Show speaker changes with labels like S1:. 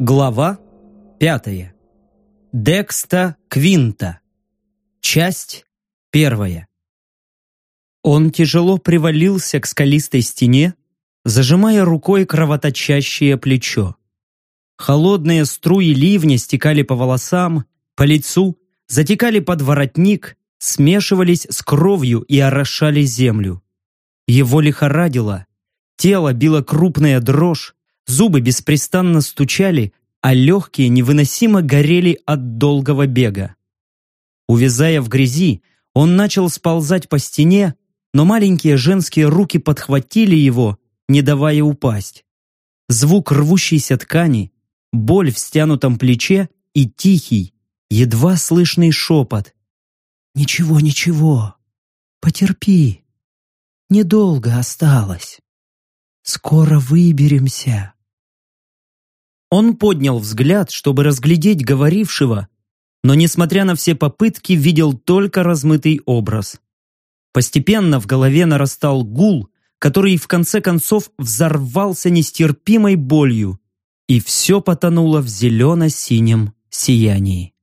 S1: Глава пятая. Декста Квинта. Часть первая. Он тяжело привалился к скалистой стене, зажимая рукой кровоточащее плечо. Холодные струи ливня стекали по волосам, по лицу, затекали под воротник, смешивались с кровью и орошали землю. Его лихорадило, тело било крупная дрожь, Зубы беспрестанно стучали, а легкие невыносимо горели от долгого бега. Увязая в грязи, он начал сползать по стене, но маленькие женские руки подхватили его, не давая упасть. Звук рвущейся ткани, боль в стянутом плече и тихий, едва слышный шепот. «Ничего, ничего, потерпи, недолго осталось, скоро выберемся». Он поднял взгляд, чтобы разглядеть говорившего, но, несмотря на все попытки, видел только размытый образ. Постепенно в голове нарастал гул, который в конце концов взорвался нестерпимой болью, и все потонуло в зелено-синем сиянии.